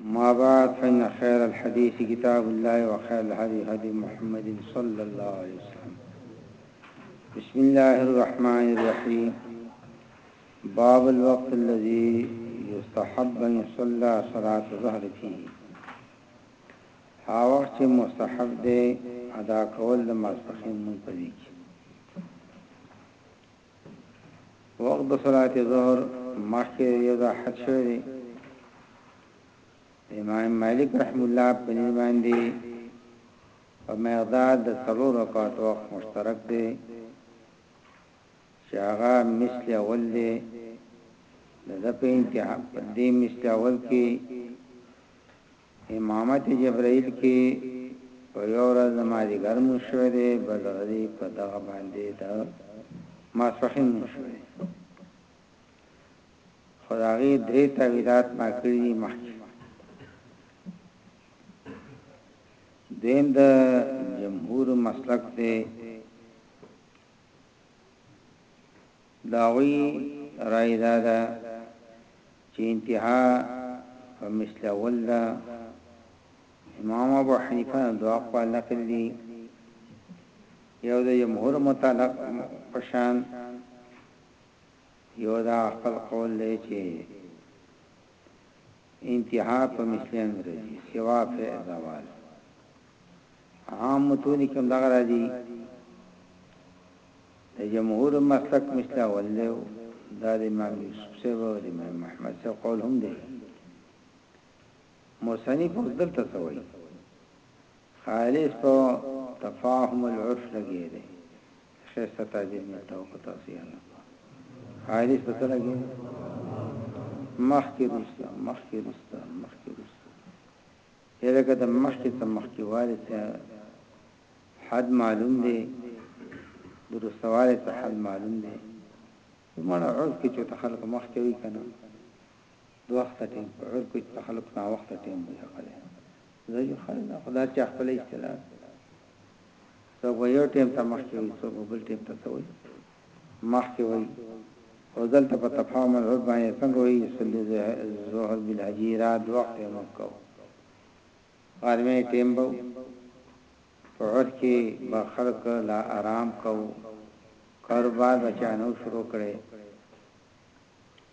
ما بعد فإن خير الحديث كتاب الله وخير الهدي هدي محمد صلى الله عليه وسلم بسم الله الرحمن الرحيم باب الوقت الذي يستحب أن يصلى صلاة الظهر فيه ها وخت چې مستحب دی ادا کول د ماسپخین مونږ پدې کې وخت د صلات ظهر مخکې یو ځل حد شوی دی امام مالک رحم الله په نی باندې په مقدار د څلور رکعات وخت مشترک دی چې هغه مثل اول دی د په انتها په دې مثل اول کې امامت جبرائیل کې په یوه ورځ د مازدیګر لمونځ شوی دی، بله ورځ یې په دغه باندې د ماسپښین لمونځ شوی دی. خو د هغې درې تاویلات ما کړي دي مخکې. دویم د جمهور مسلک دی د هغوی رای دا ده چې انتها په مثلول ده، امام ابو حنیفه دوه اقوال نقل دي، یو د جمهور مطلق په شان، یو دا خپل قول دی چې انتها په مثلین راځي سوا فعل زوال. عام متونو کې هم دغه راځي. د جمهور مسلک مثل اول دی او دا د امام یوسف صاحب او د امام احمد صاحب قول هم دی. مصنف اوس دلته څه وایي؟ خالص په تفاهم العرف لګی دی. خسته تعبیر مې ته وکړ تاسو یې نه کړ. خالص په څه لګی دی؟ مخکې رسته، مخکې رسته، مخکې رسته. هلکه ته مخکې څه مخکې والې څه حد معلوم دی درسته والې څه حد معلوم دی زموږ عرف کې چې ته خلکو مخکې وي کنه دوه وخت ټیم په عرف کې ته خلکو نه وخت ټیم دی خلک زه یو خلک خدا چې خپل اصطلاح څو یو ټیم ته مخکې وي څو بل ټیم ته څوي مخکې وایي او دلته په تفاهم العرف باندې څنګه وایي صلی ظهر بالهجی را دوه وخته مونږ کوو غرمې ټیم به وو په عرف کې به خلک لا ارام کوو کاروبار به چا نه وو شروع کړی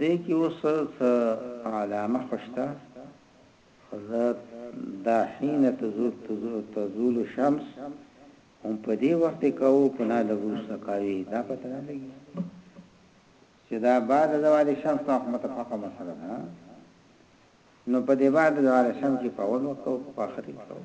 دې کې اوس څه علامه خو شته خو زه دا حين تزول الشمس هم په دې وخت کې کوو که نه لږ وروسته کوي دا پته نه لګي چې دا بعد زوال الشمس نه متفقه مسله ده نو په دې بعد زوال الشمس کې په اول وخت او په اخر کې کوو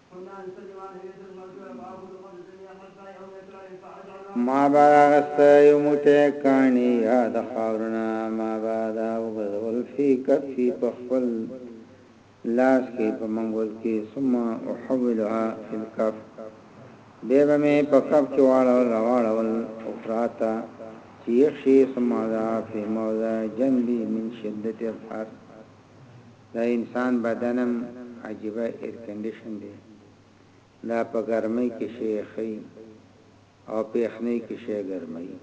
ما به راغسته یو موټی کاڼی یا د خاورو نه ما به دا وګرځول فی کفی په خپل لاس کی په منګول کی ثم احولها فی الکف بیا به می په کف کی واړول راواړول اخرا ته چی یخ شی ثم اضعها فی موضع جنبی من شدت الحر د انسان بدن هم عجیبه ایرکنډیشن دی دا په ګرمۍ کې شی یخوي او په یخنۍ کې شی ګرموي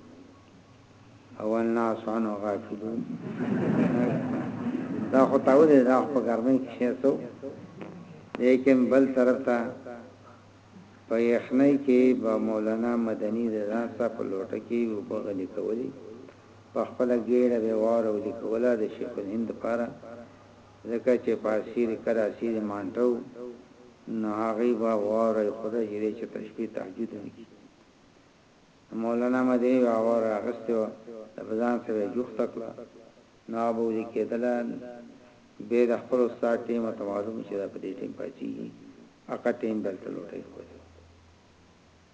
او الناس عنه غافلون دا خو تاو دی دا په ګرمۍ کې شی سو لیکن بل طرف ته په یخنۍ کې با مولانا مدنی د ځان سره په لوټه کې وبغلی کولی په خپله ګېډه به واوره او ليکوله د شيخ الهند لپاره ځکه چې په اسيري کله اسيري مانټه وو نو هغوی به واوره يې خوده جيرې چې تر شپې تهجد ونه کړي نو مولانا مدني به هغه واوره راغستې وه د په ځان سره به يې جوخته کړه نو هغه به ولي کېدله به د خپل استاد ټيم ورته معلوم وو چې دا په دې ټيم پاڅيږي هغه ټيم به هلته لوټۍ خوده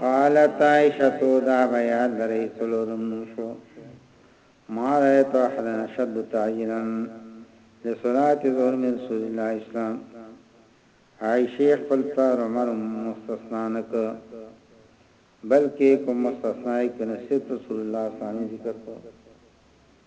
قالت عائشه دا بیا درې څلورم شو ما رايت احد شد تعجلا لصلاه ظهر من رسول الله اسلام عائشه خپل پلار عمر مستثنا نک بلکې کوم مستثنا کې نصیب رسول الله صلی الله علیه وسلم ذکر کو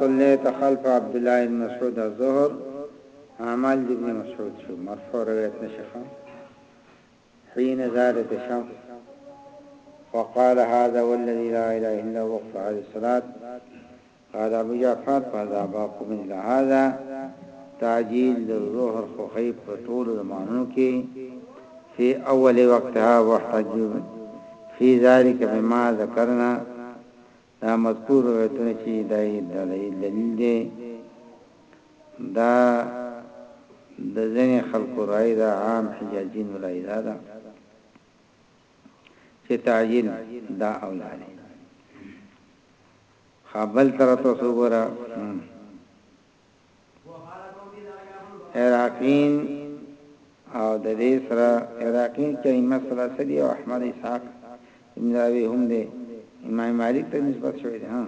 صليت خلف عبد الله بن مسعود الظهر عمل ابن مسعود شو مرفوع رواية نشخة حين زادت الشمس وقال هذا والذي لا إله إلا هو وقف على الصلاة قال ابو جعفر فذا باق من لهذا تعجیل د ظهر خوخی په ټولو زمانونو کې فی اول وقتها واحتجو فی ذالک بما ذکرنا دا مذکور روایتونه چې دای د دلیل دی دا د ځینې خلکو رائے دا عام حجاجین رائے دا ده چې تعجیل دا اولاد ښه بل طرف ته اوس وګوره عراقین او د دې سره عراقین کې ائمه ثلاثه دي او احمد اسحاق ابن راوی هم دی امام مالک ته نسبت شوی دی ها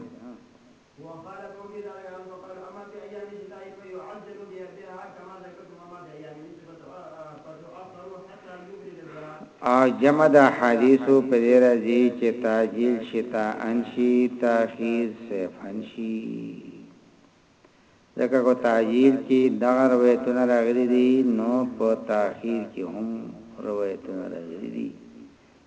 او جمع د احادیثو په دې راځي چې تعجیل شي تاءن شي تاخیر صیفن شي ځکه کو تعجیل کې دغه روایتونه راغلي دي نو په تاخیر کې هم روایتونه راغلي دي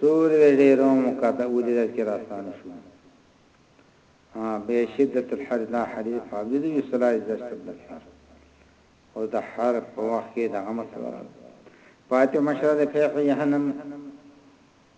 سور وی ډیرو مقاطع ولیدل چې راسان شو به شدت الحر دا حدیث فابد یو صلاح زشت الحر او د حر په وخت کې دغه مسله پاتې مشره د فیح جهنم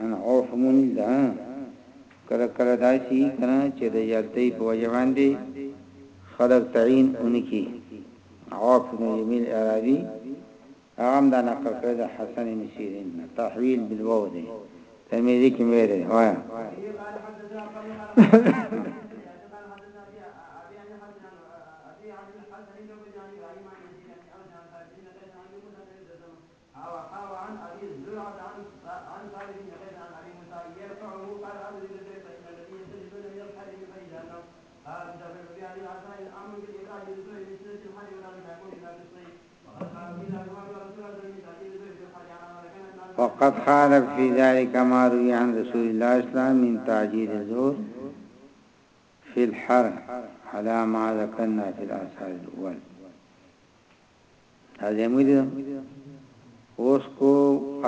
ان عوف مونږ ده کله کله داسی یی کنه چه د جالتی په وجه باندی خلق تعین اونه کی عوف ابن جمیل اعرابی هغه هم دا نقل کړی د حسن ابن سیرین نه تحویل بالواو دی ترمذی کې ویل دی وایا وقد خالف في ذلك ما روي عن رسول الله اسلام من تعجيل الزور في الحر على ما ذكرنا في الآثار الأول تازه مودي اوس کو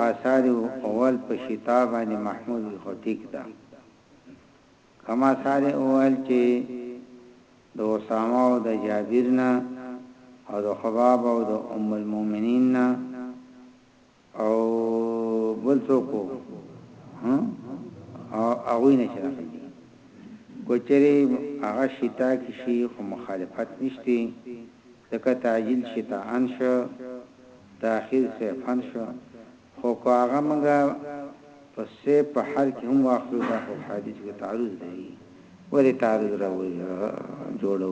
آثار اول په شتا باندې محمود وي خو ټیک ده کوم آثار اول چې د اسامه او د جابر نه او د خباب او د ام المؤمنین نه او بل څوک ها او هغه نه شي راغلي کوچري هغه شتا کې شي خو مخالفت نشته ځکه تعجیل شتا ان شو تاخير صفن شو خو کو هغه منګه په سه په حال کې هم واخلو دا خو حدیث کې تعرض دی ولې تعرض راوړي جوړو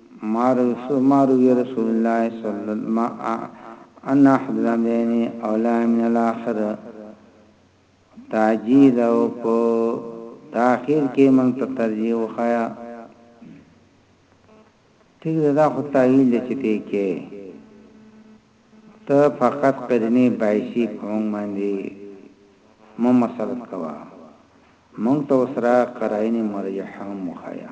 مارو ی رسول الله صلی ما ان احدنا بینی اولا من الاخر تعجیل او په تاخیر کې مونږ ته ترجیح وخایا ټیک ده دا خو تعیل چې ته کې ته فقط قدنی بایسی پونګ باندې مو مسلط کوا مونږ ته وسره قراین مرجحه مخایا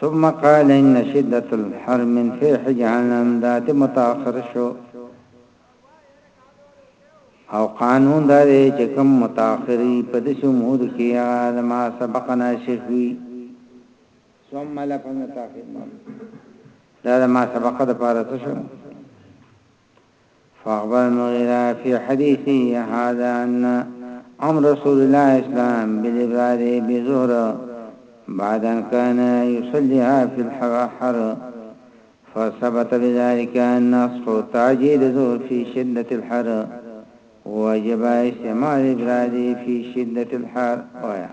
ثم قال ان شدت الحر من فيح جهنم دا ته متاخر شو او قانون دا دی چې کوم متأخري په دې امور کې هغه د ما سبق ناشف وي ثم لفظ متأخر دا د ما سبق د پاره څه شو فاخبر المغيرة في حديثي هذا أن أمر رسول الله الإسلام بالإبرار بزهر بعد أن كان يصليها في الحر فثبت بذلك أن نصف تعجيل زهر في شدة الحر وجب استعمال إبرار في شدة الحر ويعني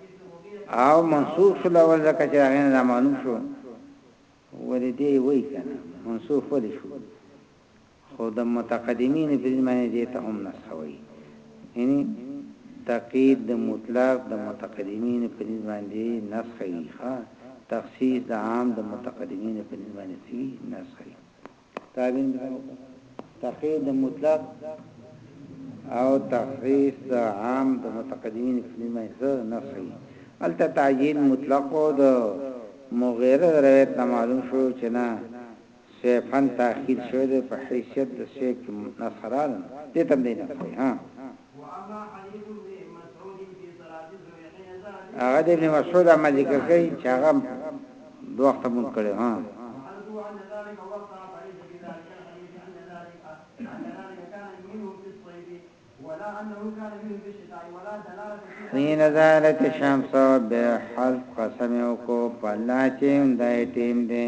او منسوخ شو له اول ځکه چې هغې نه دا معلوم شو ولې دې وایي که نه منسوخ ولې شو خو د متقدمینو په دین باندې دې ته هم نسخه وایي یعنی تقید د مطلق د متقدمینو په دین باندې نسخه وي ښه تخصیص د عام د متقدمینو په دین باندې سوي نسخه وي تعبیر دې څنګه وکړ؟ تخصیص د مطلق او تخصیص د عام د متقدمین په نسبت باندې څه نص ښیي؟ هلته تعجیل مطلق و، د مغیره د روایت نه معلوم شو چې نه صیفاً تاخیر شوی دی، په حیثیت د صیف کې نص راغلی نو دې ته هم دی نص ښیي. هغه د ابن مسعود عمل ذکر کړي چې هغه دوه وخت مونږ کړي ها حين زالت الشمس بحلف قسم وکو پلا چې اندای ټیم دی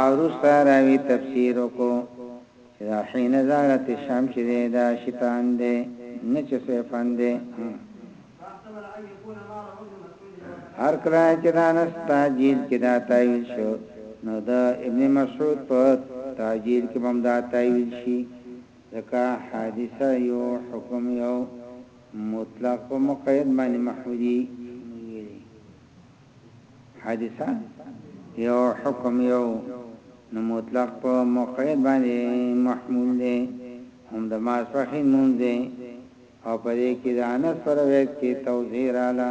اوروسته راوی تفسیر وکړو چې دا حين زارت الشام چې دی دا شیطان دی نه چې سیفان دی هر کله چې دا نستا جیل کې دا تایویل شو نو دا ابن مسعود په تاجیل کې هم دا تایویل شي ځکه حادثه یو حکم یو مطلق په مقید باندې محو دي موږ ویلي حادثه یو حکم یو نو مطلق په مقید باندې محمول دی هم د ماسپخین مونږ دی او په دې کې د انس پر روایت کې توضیح رااله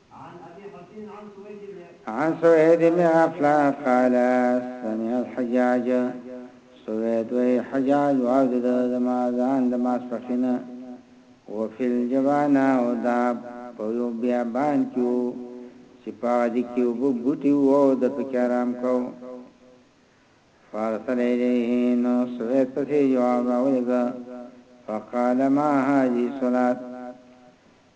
عن ابي حسين عن سويد بن افلاح. عن سويد بن افلاح قال سمع الحجاج سويد وائي حجاج واوريده زما اذان د ماسپښينه وفي الجبانه او دا په يو بيابان کي وو چي په هغه دي کي اوبه بوټي وو او ده پکي ارام کاوه فارسل اليه نو سويد پسي جواب راوليږه فقال ما هذه الصلاة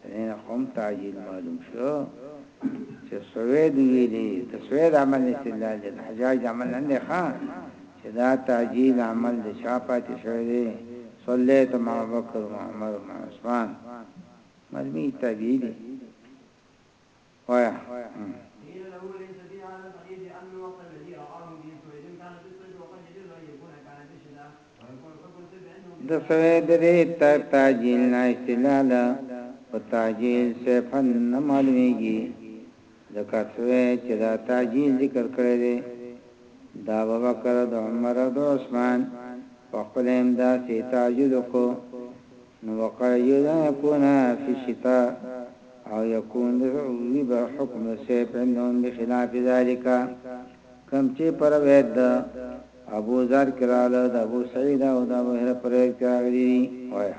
د دې نه هم تعجیل معلوم شو چې سوید ویلي د سوید عمل استدلال دی د حجاج د عمل نه دی ښه چې دا تعجیل عمل د چا پاتې شوی دی صلیت مع بکر مع عمر مع عثمان مرمي تابعي دی د سړی د دې تر تعجیل نه استدلال په تعجیل صرفا نه معلومیږي ځکه سوی چې دا تعجیل ذکر کړی دی د ابوبکر د عمر او د عثمان په خپل امداد سي تعجیل وکړو نو وقع يكون في الشتاء او يكون د وي به حکم د صيف عندهم بخلاف ذلك کوم چي په روايت د ابو ذر کي راغله د ابو سعيد او د ابو هريره په روايت کي راغلي دي وايه.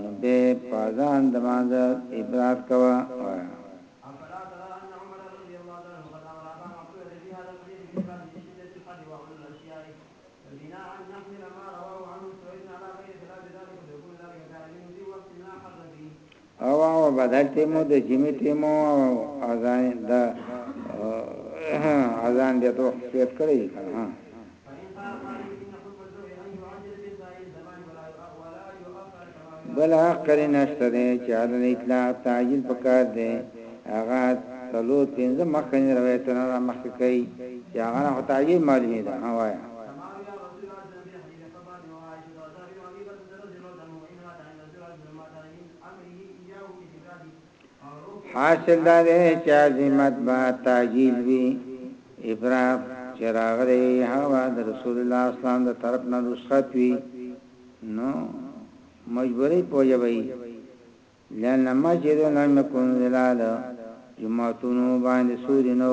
نو بیا یې په اذان د مانځه ادراک کوه، وایه. او هغه بدل ټیمو د جمی ټیمو او اذان د اذان بیا ته وخت سیټ کړی ها بل عقل نشته دی چې د اطلاع تعجیل پکار دی هغه تلو پنځه مخکنی روایتونه را مخ کوي چې هغه نه تعجیل معلومه ده هوایا حاصل دا دی چې عزیمت به تعجیل وي ابرام چې راغلی هغه د رسول الله اسلام د طرف نه رخصت وي نو مجبوری پوجبای لئن مسجد لم يكن ظلال جمعتونو باندې سوري نو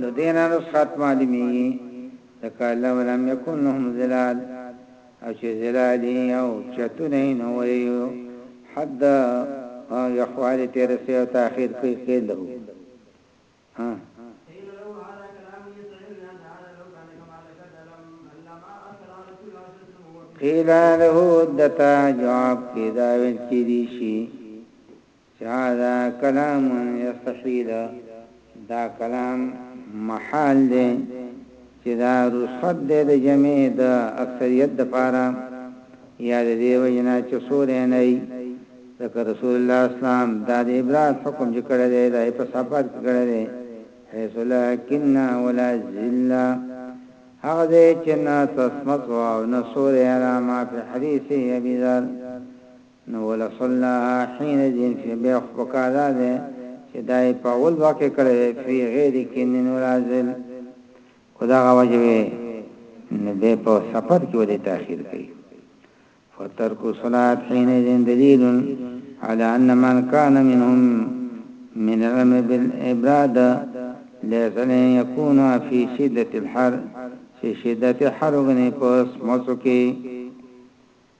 له دې نه رسخت معلومېږي، ځکه لو لم يکن لهم ظلال او چې ظلال يې او چتونه يې نه وای يو حد يخوالي ته رسي او تاخير کوي قيل له ها. قيل له ده ته جواب کې دا ويل کېدی شي، هذا کلام یستحیل، دا کلام محال دی چې دا رسخت دی د جمع د اکثریت لپاره یا د دې وجې نه چې سوری نه وي ځکه رسول الله اسلام دا د ابراد حکم چې کړی دی دا یې په سفر کې کړی دی حیث لا کنه ولا ذله هغه ځای چې نه تسمس او نه سوری علامه په حدیث ابي ذر نو ولس الله حين ذين شي بيا خو په کار دا دی چې دا يې په اول دوه کې کړی وی في غير کن ولا ظل که دغه وجه وی نو بيا په سفر کې ولې تاخير کوي فترک صلات حين ذين دليل على ان من كان منهم من العلم بالابراد ليس لن يكون في شدة الحر في شدة حر غني پس مسو کې